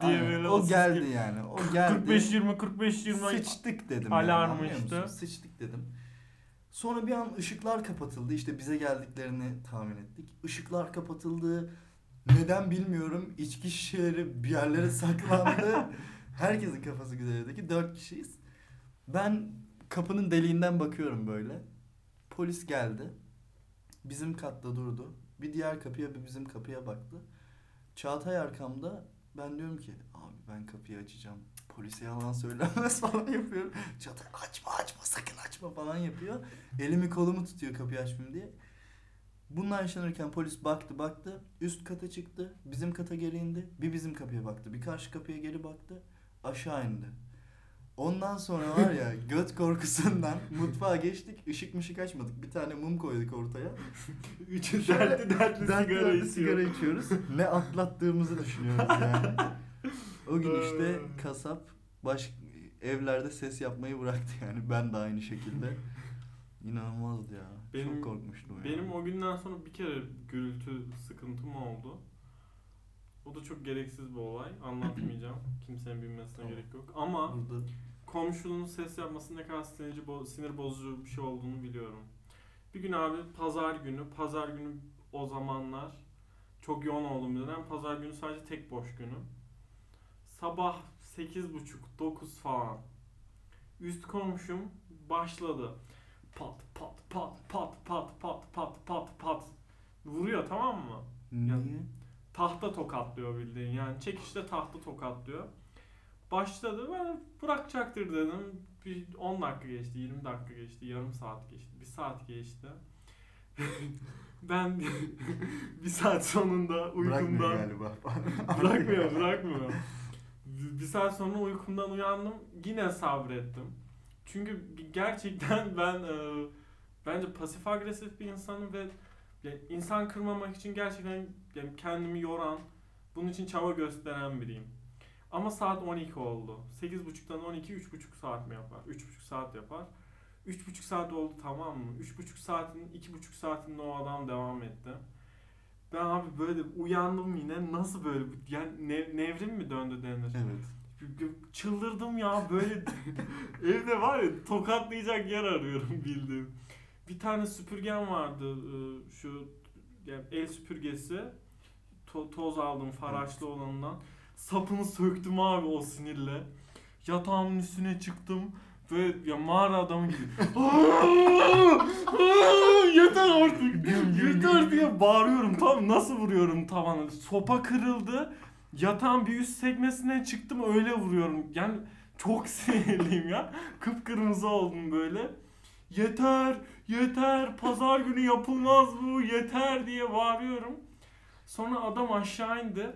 diye Aynen, böyle o geldi yani. O geldi. 45 20 45 20 Sıçtık dedim. Alarm yani? Sıçtık dedim. Sonra bir an ışıklar kapatıldı. İşte bize geldiklerini tahmin ettik. Işıklar kapatıldı. Neden bilmiyorum. İçki şişeleri bir yerlere saklandı. Herkesin kafası güzel evdeki. Dört kişiyiz. Ben kapının deliğinden bakıyorum böyle. Polis geldi. Bizim katta durdu. Bir diğer kapıya bir bizim kapıya baktı. Çağatay arkamda. Ben diyorum ki abi ben kapıyı açacağım. Polise yalan söylenmez falan yapıyorum. Çağatay açma açma sakın açma falan yapıyor. Elimi kolumu tutuyor kapıyı açmayayım diye. Bunlar yaşanırken polis baktı baktı. Üst kata çıktı. Bizim kata geri indi. Bir bizim kapıya baktı. Bir karşı kapıya geri baktı. Aşağı indi. Ondan sonra var ya göt korkusundan mutfağa geçtik. Işık mışık açmadık. Bir tane mum koyduk ortaya. Üçü dertli dertli sigara Dertli sigara içiyoruz. Ne atlattığımızı düşünüyoruz yani. O gün işte kasap baş evlerde ses yapmayı bıraktı yani. Ben de aynı şekilde. İnanılmazdı ya. Benim- Çok korkmuştum ya. Benim o günden sonra bir kere gürültü sıkıntım oldu. O da çok gereksiz bir olay. Anlatmayacağım. Kimsenin bilmesine Tamam. gerek yok. Ama burada komşunun ses yapması ne kadar sinir, bo- sinir bozucu bir şey olduğunu biliyorum. Bir gün abi pazar günü, pazar günü o zamanlar çok yoğun olduğum bir dönem. Pazar günü sadece tek boş günü. Sabah 8.30-9 falan. Üst komşum başladı. Pat pat pat pat pat pat pat pat pat. Vuruyor tamam mı? niye? tahta tokatlıyor bildiğin yani çekişte tahta tokatlıyor. Başladı ben bırakacaktır dedim. Bir 10 dakika geçti, 20 dakika geçti, yarım saat geçti, bir saat geçti. ben bir saat sonunda Bırakmıyor uykumdan galiba. bırakmıyor, bırakmıyor. Bir bir saat sonra uykumdan uyandım, yine sabrettim. Çünkü gerçekten ben e, bence pasif agresif bir insanım ve yani insan kırmamak için gerçekten yani kendimi yoran, bunun için çaba gösteren biriyim. Ama saat 12 oldu. 8.30'dan 12 3.5 saat mi yapar? 3.5 saat yapar. 3.5 saat oldu tamam mı? 3.5 saatin 2.5 saatinde o adam devam etti. Ben abi böyle uyandım yine nasıl böyle yani ne- nevrim mi döndü denir? Evet. Çıldırdım ya böyle evde var ya tokatlayacak yer arıyorum bildiğin. Bir tane süpürgem vardı şu yani el süpürgesi. To- toz aldım faraşlı olanından. Sapını söktüm abi o sinirle. Yatağımın üstüne çıktım. Böyle ya mağara adamı gibi. Yeter artık. Yeter diye bağırıyorum. Tam nasıl vuruyorum tavana. Sopa kırıldı. Yatağın bir üst sekmesine çıktım öyle vuruyorum. Yani çok sinirliyim ya. Kıpkırmızı oldum böyle. Yeter, yeter, pazar günü yapılmaz bu, yeter diye bağırıyorum. Sonra adam aşağı indi.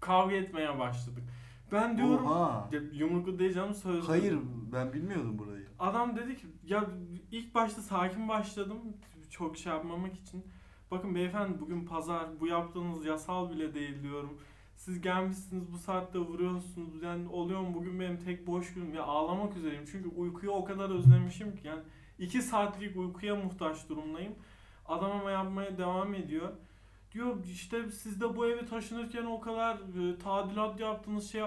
Kavga etmeye başladık. Ben diyorum, Oha. Ya yumruklu diyeceğim sözlü. Hayır ben bilmiyordum burayı. Adam dedi ki ya ilk başta sakin başladım çok şey yapmamak için. Bakın beyefendi bugün pazar bu yaptığınız yasal bile değil diyorum. Siz gelmişsiniz bu saatte vuruyorsunuz. Yani oluyor mu bugün benim tek boş günüm. Ya ağlamak üzereyim çünkü uykuyu o kadar özlemişim ki. Yani iki saatlik uykuya muhtaç durumdayım. Adam ama yapmaya devam ediyor. Diyor işte siz de bu evi taşınırken o kadar e, tadilat yaptığınız şey...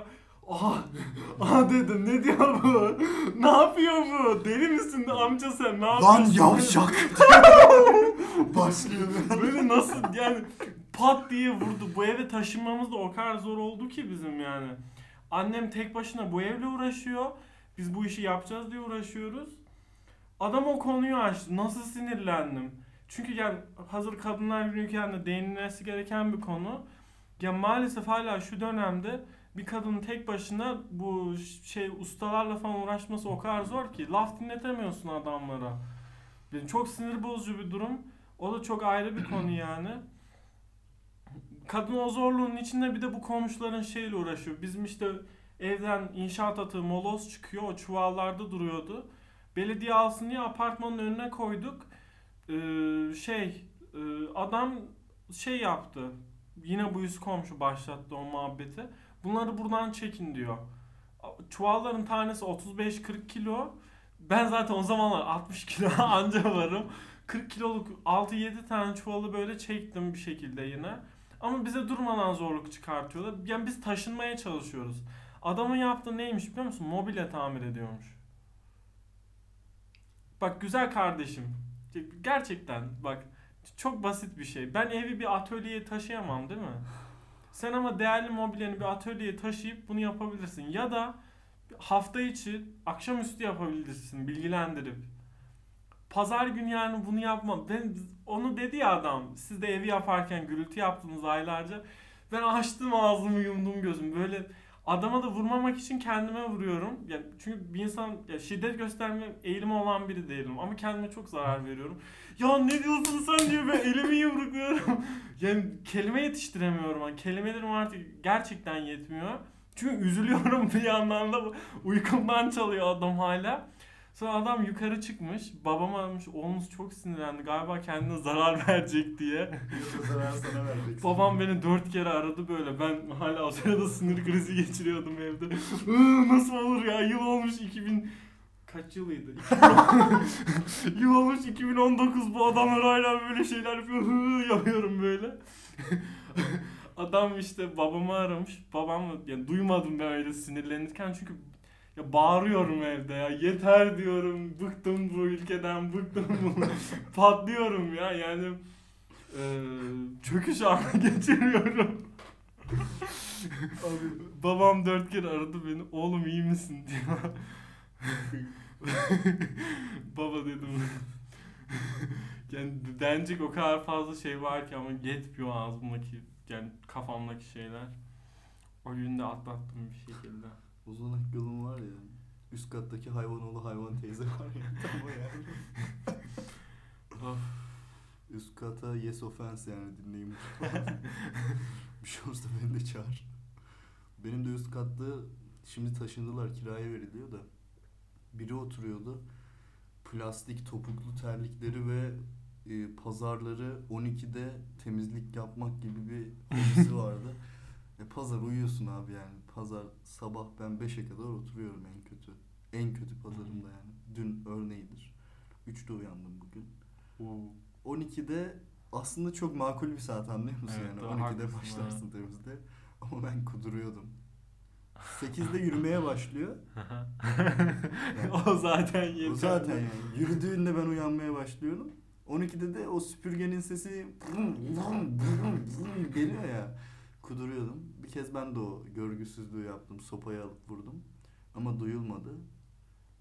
Aha, aha dedim ne diyor bu? ne yapıyor bu? Deli misin de amca sen ne Lan yapıyorsun? yavşak. Başlıyor. Böyle nasıl yani pat diye vurdu. Bu eve taşınmamız da o kadar zor oldu ki bizim yani. Annem tek başına bu evle uğraşıyor. Biz bu işi yapacağız diye uğraşıyoruz. Adam o konuyu açtı. Nasıl sinirlendim. Çünkü yani hazır kadınlar günüyken de değinilmesi gereken bir konu. Ya maalesef hala şu dönemde bir kadının tek başına bu şey ustalarla falan uğraşması o kadar zor ki laf dinletemiyorsun adamlara. Yani çok sinir bozucu bir durum. O da çok ayrı bir konu yani. Kadın o zorluğun içinde bir de bu komşuların şeyle uğraşıyor. Bizim işte evden inşaat atığı moloz çıkıyor. O çuvallarda duruyordu. Belediye alsın diye apartmanın önüne koyduk. Ee, şey e, adam şey yaptı. Yine bu yüz komşu başlattı o muhabbeti. Bunları buradan çekin diyor. Çuvalların tanesi 35-40 kilo. Ben zaten o zamanlar 60 kilo anca varım. 40 kiloluk 6-7 tane çuvalı böyle çektim bir şekilde yine. Ama bize durmadan zorluk çıkartıyorlar. Yani biz taşınmaya çalışıyoruz. Adamın yaptığı neymiş biliyor musun? Mobilya tamir ediyormuş. Bak güzel kardeşim. Gerçekten bak çok basit bir şey. Ben evi bir atölyeye taşıyamam değil mi? Sen ama değerli mobilyeni bir atölyeye taşıyıp bunu yapabilirsin. Ya da hafta içi akşamüstü yapabilirsin bilgilendirip. Pazar günü yani bunu yapmam. Ben onu dedi ya adam. Siz de evi yaparken gürültü yaptınız aylarca. Ben açtım ağzımı yumdum gözüm. Böyle adama da vurmamak için kendime vuruyorum. Yani çünkü bir insan ya şiddet gösterme eğilimi olan biri değilim ama kendime çok zarar veriyorum. Ya ne diyorsun sen diyor ben elimi yumrukluyorum. yani kelime yetiştiremiyorum. Yani kelimelerim artık gerçekten yetmiyor. Çünkü üzülüyorum bir yandan da uykumdan çalıyor adam hala. Sonra adam yukarı çıkmış. Babam aramış. Oğlunuz çok sinirlendi. Galiba kendine zarar verecek diye. zarar sana verecek. Babam beni dört kere aradı böyle. Ben hala o sırada sinir krizi geçiriyordum evde. Nasıl olur ya? Yıl olmuş 2000... Kaç yılıydı? Yıl olmuş 2019 bu adamlar hala böyle şeyler yapıyor. Yapıyorum böyle. Adam işte babamı aramış. Babam yani duymadım ben öyle sinirlenirken çünkü ya bağırıyorum evde ya. Yeter diyorum. Bıktım bu ülkeden. Bıktım bu. Patlıyorum ya yani. Eee çöküş anı geçiriyorum. Abi Babam dört kere aradı beni. Oğlum iyi misin diyor. Baba dedim. yani denecek o kadar fazla şey var ki ama yetmiyor ağzımdaki yani kafamdaki şeyler. O günü de atlattım bir şekilde. Ozan Akgül'ün var ya. Üst kattaki hayvanoğlu hayvan teyze var ya. Tam o yani. Of. Üst kata yes offense yani dinleyin. bir şey olursa beni de çağır. Benim de üst katta şimdi taşındılar kiraya veriliyor da. Biri oturuyordu. Plastik topuklu terlikleri ve e, pazarları 12'de temizlik yapmak gibi bir hobisi vardı. E pazar uyuyorsun abi yani. Pazar sabah ben 5'e kadar oturuyorum en kötü. En kötü pazarımda yani. Dün örneğidir. 3'te uyandım bugün. 12'de aslında çok makul bir saat anlıyor musun Evet, yani? doğru, 12'de haklısın, başlarsın temizde. Ama ben kuduruyordum. 8'de yürümeye başlıyor. o zaten yeterli. O zaten yani. Yürüdüğünde ben uyanmaya başlıyorum. 12'de de o süpürgenin sesi geliyor ya. Kuduruyordum. Bir kez ben de o görgüsüzlüğü yaptım. Sopayı alıp vurdum. Ama duyulmadı.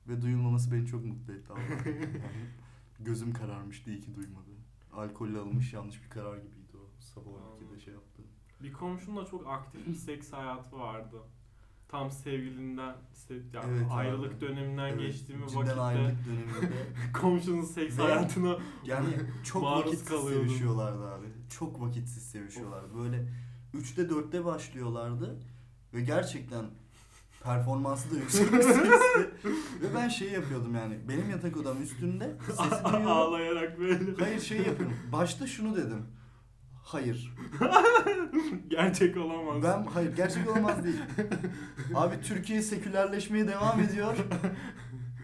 Ve duyulmaması beni çok mutlu etti. Yani gözüm kararmıştı iyi ki duymadı. Alkolle alınmış yanlış bir karar gibiydi o. Sabah 12'de şey yaptı. Bir komşumla çok aktif bir seks hayatı vardı. Tam sevgilinden, sev, yani Evet abi. ayrılık döneminden Evet, geçtiğimi cidden vakitte ayrılık döneminde komşunun seks Ve- hayatına Yani çok vakitsiz kalıyordum. sevişiyorlardı abi. Çok vakitsiz sevişiyorlardı. Böyle 3'te 4'te başlıyorlardı. Ve gerçekten performansı da yüksek bir sesti. Ve ben şey yapıyordum yani. Benim yatak odam üstünde. Sesi duyuyorum. ağlayarak böyle. Hayır şey yapıyorum. Başta şunu dedim. Hayır. Gerçek olamaz. Ben hayır gerçek olamaz değil. Abi Türkiye sekülerleşmeye devam ediyor.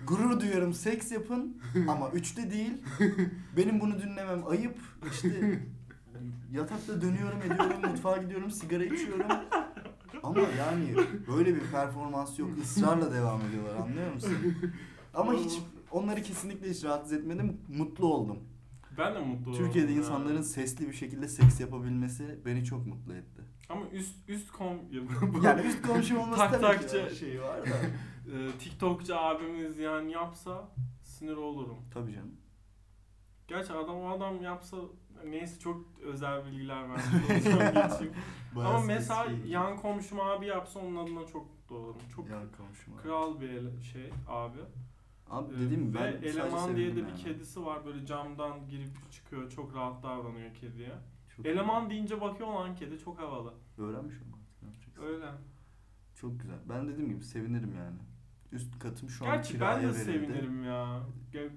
Gurur duyuyorum seks yapın ama üçte değil. Benim bunu dinlemem ayıp. İşte yatakta dönüyorum ediyorum mutfağa gidiyorum sigara içiyorum. Ama yani böyle bir performans yok ısrarla devam ediyorlar anlıyor musun? Ama hiç onları kesinlikle hiç rahatsız etmedim mutlu oldum. Ben de mutlu oldum. Türkiye'de ya. insanların sesli bir şekilde seks yapabilmesi beni çok mutlu etti. ama üst üst kom Yani üst komşum olması Tak tabii takçı. ki şey var da. Ee, TikTokçu abimiz yani yapsa sinir olurum. Tabii canım. Gerçi adam o adam yapsa neyse çok özel bilgiler. Bayağı Ama mesela yan komşum abi yapsa onun adına çok olurum. Çok yan komşum. abi. kral bir şey abi. Abi Ee, dediğim gibi Ve ben sadece eleman diye de sevindim bir yani. kedisi var böyle camdan girip çıkıyor çok rahat davranıyor kediye. Çok Eleman deyince bakıyor lan kedi çok havalı. öğrenmiş artık. yapacaksın? Öyle. Çok güzel. Ben dediğim gibi sevinirim yani. Üst katım şu an Gerçi kiraya ben de verildi. sevinirim ya.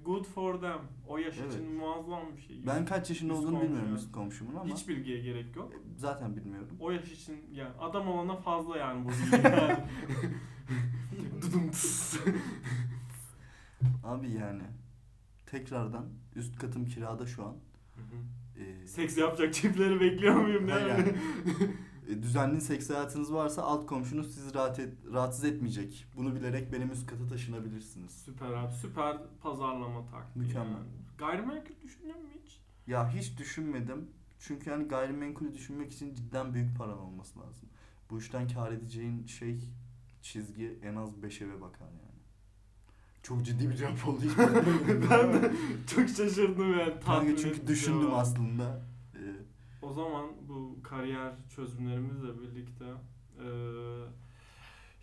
Good for them. O yaş Evet. için muazzam bir şey. Ben kaç yaşında Üst olduğunu komşu bilmiyorum üst komşumun ama Hiç bilgiye gerek yok. e, zaten bilmiyorum. O yaş için yani adam olana fazla yani bu bilgi yani. Dudum tıs. Abi yani tekrardan üst katım kirada şu an. Ee, Seks yapacak çiftleri bekliyor muyum ne? Hayır yani. düzenli seks hayatınız varsa alt komşunuz sizi rahat et, rahatsız etmeyecek. Bunu bilerek benim üst kata taşınabilirsiniz. Süper abi süper pazarlama taktiği Mükemmel. yani. Gayrimenkul düşünüyor musun hiç? Ya hiç düşünmedim. Çünkü hani gayrimenkulü düşünmek için cidden büyük paran olması lazım. Bu işten kar edeceğin şey çizgi en az 5 eve bakar yani. Çok ciddi bir cevap oldu ben de çok şaşırdım yani. Kanka çünkü düşündüm aslında. O zaman bu kariyer çözümlerimizle birlikte eee,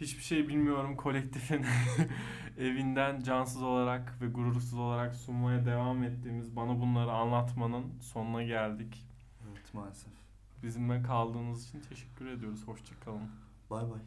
hiçbir şey bilmiyorum kolektifin evinden cansız olarak ve gurursuz olarak sunmaya devam ettiğimiz bana bunları anlatmanın sonuna geldik. evet maalesef. Bizimle kaldığınız için teşekkür ediyoruz. Hoşçakalın. Bay bay.